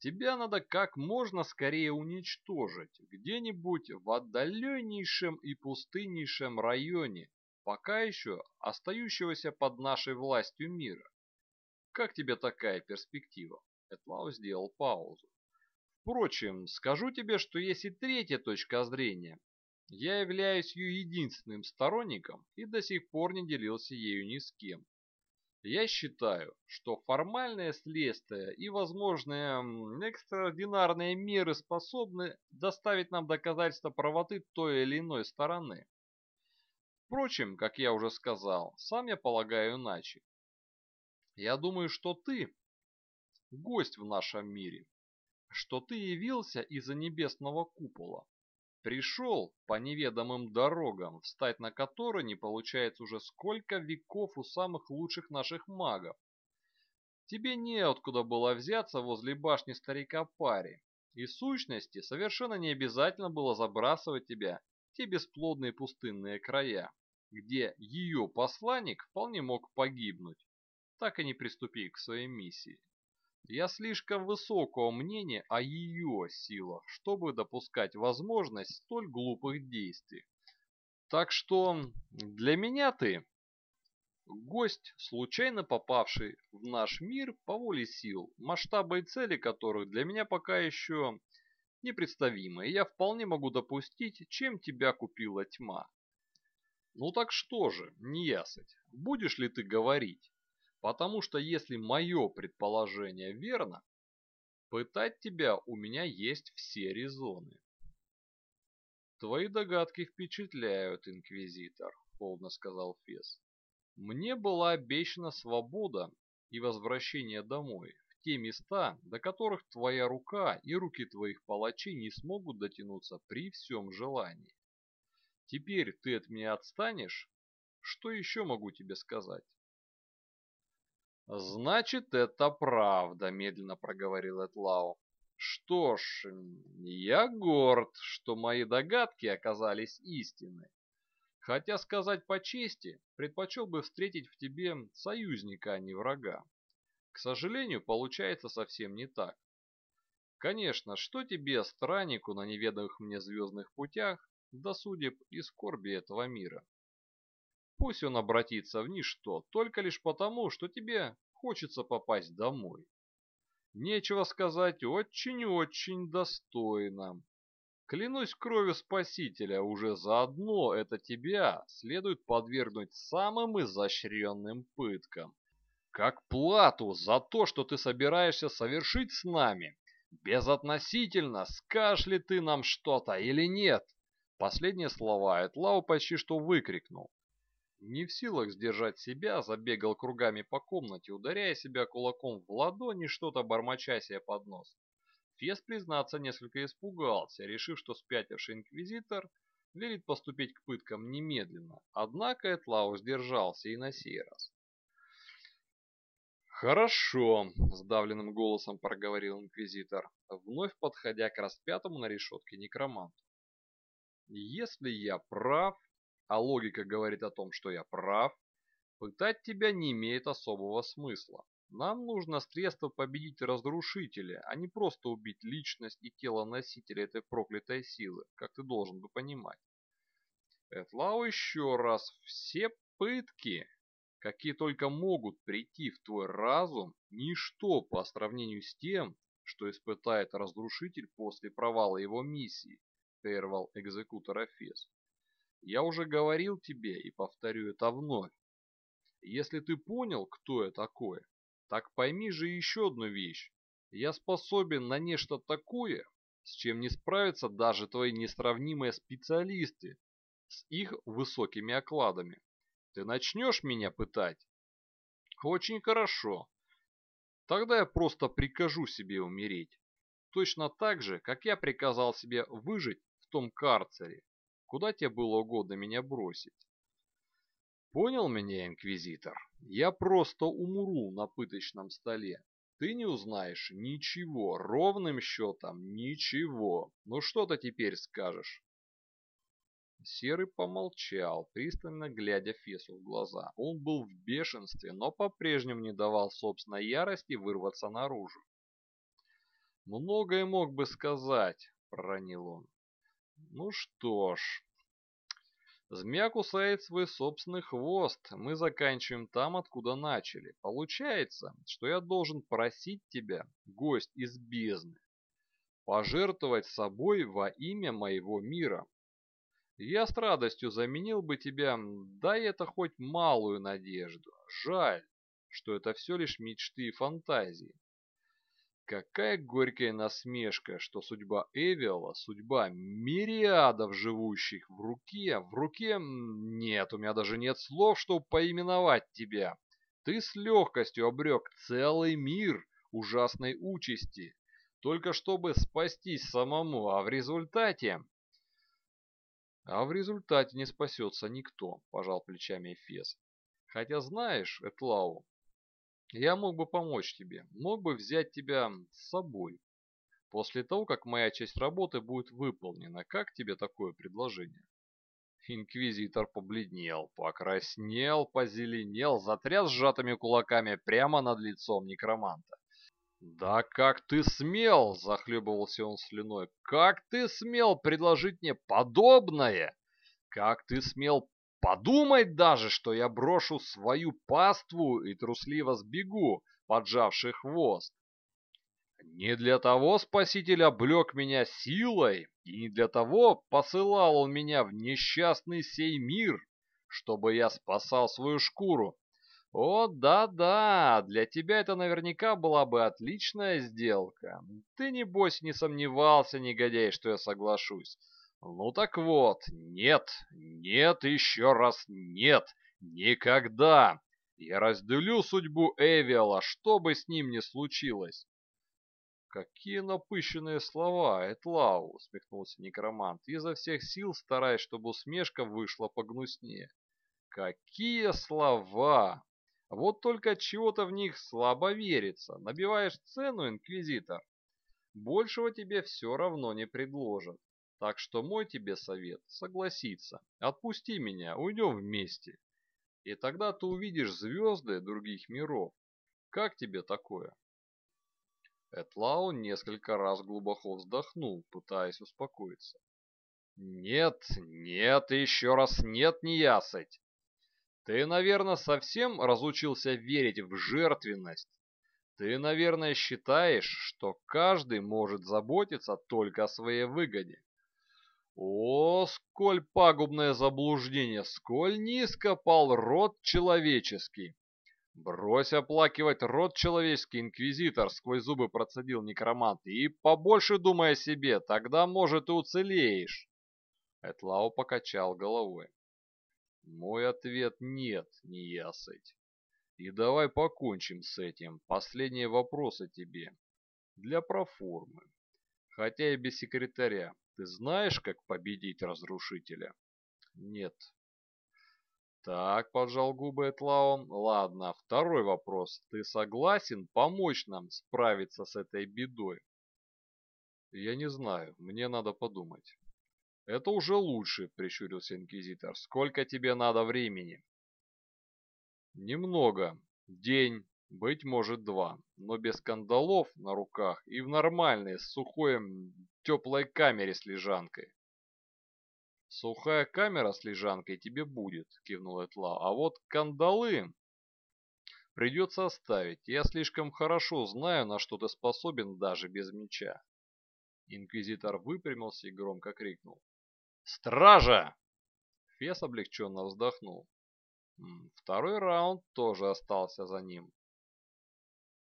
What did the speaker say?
Тебя надо как можно скорее уничтожить, где-нибудь в отдаленнейшем и пустыннейшем районе, пока еще остающегося под нашей властью мира. Как тебе такая перспектива? Этлау сделал паузу. Впрочем, скажу тебе, что есть и третья точка зрения. Я являюсь ее единственным сторонником и до сих пор не делился ею ни с кем. Я считаю, что формальное следствие и возможные экстраординарные меры способны доставить нам доказательства правоты той или иной стороны. Впрочем, как я уже сказал, сам я полагаю иначе. Я думаю, что ты гость в нашем мире, что ты явился из-за небесного купола, пришел по неведомым дорогам, встать на которые не получается уже сколько веков у самых лучших наших магов. Тебе неоткуда было взяться возле башни старика Пари, и в сущности совершенно не обязательно было забрасывать тебя те бесплодные пустынные края, где ее посланник вполне мог погибнуть, так и не приступив к своей миссии. Я слишком высокого мнения о ее силах, чтобы допускать возможность столь глупых действий. Так что для меня ты гость, случайно попавший в наш мир по воле сил, масштабы и цели которых для меня пока еще непредставимы, и я вполне могу допустить, чем тебя купила тьма. Ну так что же, неясыть, будешь ли ты говорить? Потому что если мое предположение верно, пытать тебя у меня есть все резоны. Твои догадки впечатляют, инквизитор, холодно сказал Фес. Мне была обещана свобода и возвращение домой, в те места, до которых твоя рука и руки твоих палачей не смогут дотянуться при всем желании. Теперь ты от меня отстанешь? Что еще могу тебе сказать? Значит, это правда, медленно проговорил Этлау. Что ж, я горд, что мои догадки оказались истинны. Хотя, сказать по чести, предпочел бы встретить в тебе союзника, а не врага. К сожалению, получается совсем не так. Конечно, что тебе, страннику на неведомых мне звездных путях, до судеб и скорби этого мира. Пусть он обратится в ничто, только лишь потому, что тебе хочется попасть домой. Нечего сказать, очень-очень достойно. Клянусь кровью Спасителя, уже заодно это тебя следует подвергнуть самым изощренным пыткам. Как плату за то, что ты собираешься совершить с нами, безотносительно, скажешь ли ты нам что-то или нет. Последние слова Этлау почти что выкрикнул. Не в силах сдержать себя, забегал кругами по комнате, ударяя себя кулаком в ладони, что-то бормоча себе под нос. Фес, признаться, несколько испугался, решив, что спятивший инквизитор велит поступить к пыткам немедленно. Однако Этлау сдержался и на сей раз. «Хорошо», — сдавленным голосом проговорил инквизитор, вновь подходя к распятому на решетке некроманту. Если я прав, а логика говорит о том, что я прав, пытать тебя не имеет особого смысла. Нам нужно средство победить разрушителя, а не просто убить личность и тело носителя этой проклятой силы, как ты должен бы понимать. Этлау еще раз, все пытки, какие только могут прийти в твой разум, ничто по сравнению с тем, что испытает разрушитель после провала его миссии прервал экзекутор Фес. Я уже говорил тебе и повторю это вновь. Если ты понял, кто я такой, так пойми же еще одну вещь. Я способен на нечто такое, с чем не справятся даже твои несравнимые специалисты с их высокими окладами. Ты начнешь меня пытать? Очень хорошо. Тогда я просто прикажу себе умереть. Точно так же, как я приказал себе выжить в том карцере, куда тебе было угодно меня бросить. Понял меня, инквизитор? Я просто умру на пыточном столе. Ты не узнаешь ничего, ровным счетом ничего. Ну что ты теперь скажешь? Серый помолчал, пристально глядя Фесу в глаза. Он был в бешенстве, но по-прежнему не давал собственной ярости вырваться наружу. Многое мог бы сказать, проронил он. Ну что ж, Змея кусает свой собственный хвост. Мы заканчиваем там, откуда начали. Получается, что я должен просить тебя, гость из бездны, пожертвовать собой во имя моего мира. Я с радостью заменил бы тебя, дай это хоть малую надежду. Жаль, что это все лишь мечты и фантазии. Какая горькая насмешка, что судьба Эвиала, судьба мириадов живущих в руке, в руке... Нет, у меня даже нет слов, чтобы поименовать тебя. Ты с легкостью обрек целый мир ужасной участи, только чтобы спастись самому, а в результате... А в результате не спасется никто, пожал плечами Эфес. Хотя знаешь, Этлау, я мог бы помочь тебе, мог бы взять тебя с собой. После того, как моя часть работы будет выполнена, как тебе такое предложение? Инквизитор побледнел, покраснел, позеленел, затряс сжатыми кулаками прямо над лицом некроманта. «Да как ты смел!» – захлебывался он слюной. «Как ты смел предложить мне подобное? Как ты смел Подумать даже, что я брошу свою паству и трусливо сбегу, поджавший хвост. Не для того Спаситель облег меня силой, и не для того посылал он меня в несчастный сей мир, чтобы я спасал свою шкуру. О, да-да, для тебя это наверняка была бы отличная сделка. Ты, небось, не сомневался, негодяй, что я соглашусь. Ну так вот, нет, нет, еще раз нет, никогда. Я разделю судьбу Эвиала, что бы с ним ни случилось. Какие напыщенные слова, Этлау, усмехнулся некромант, изо всех сил стараясь, чтобы усмешка вышла погнуснее. Какие слова! Вот только чего-то в них слабо верится. Набиваешь цену, инквизитор. Большего тебе все равно не предложат. Так что мой тебе совет – согласиться. Отпусти меня, уйдем вместе. И тогда ты увидишь звезды других миров. Как тебе такое?» Этлау несколько раз глубоко вздохнул, пытаясь успокоиться. «Нет, нет еще раз нет, неясыть. Ты, наверное, совсем разучился верить в жертвенность. Ты, наверное, считаешь, что каждый может заботиться только о своей выгоде. О, сколь пагубное заблуждение, сколь низко пал род человеческий! Брось оплакивать род человеческий, инквизитор, сквозь зубы процедил некромант, и побольше думай о себе, тогда, может, и уцелеешь. Этлау покачал головой. Мой ответ нет, не. И давай покончим с этим. Последние вопросы тебе. Для проформы. Хотя и без секретаря. Ты знаешь, как победить разрушителя? Нет. Так, поджал губы Этлаон. Ладно, второй вопрос. Ты согласен помочь нам справиться с этой бедой? Я не знаю, мне надо подумать. Это уже лучше, прищурился инквизитор. Сколько тебе надо времени? Немного. День, быть может два, но без скандалов на руках и в нормальной, сухой, теплой камере с лежанкой. «Сухая камера с лежанкой тебе будет», — кивнул Этла. «А вот кандалы придется оставить. Я слишком хорошо знаю, на что ты способен даже без меча». Инквизитор выпрямился и громко крикнул. «Стража!» Фес облегченно вздохнул. Второй раунд тоже остался за ним.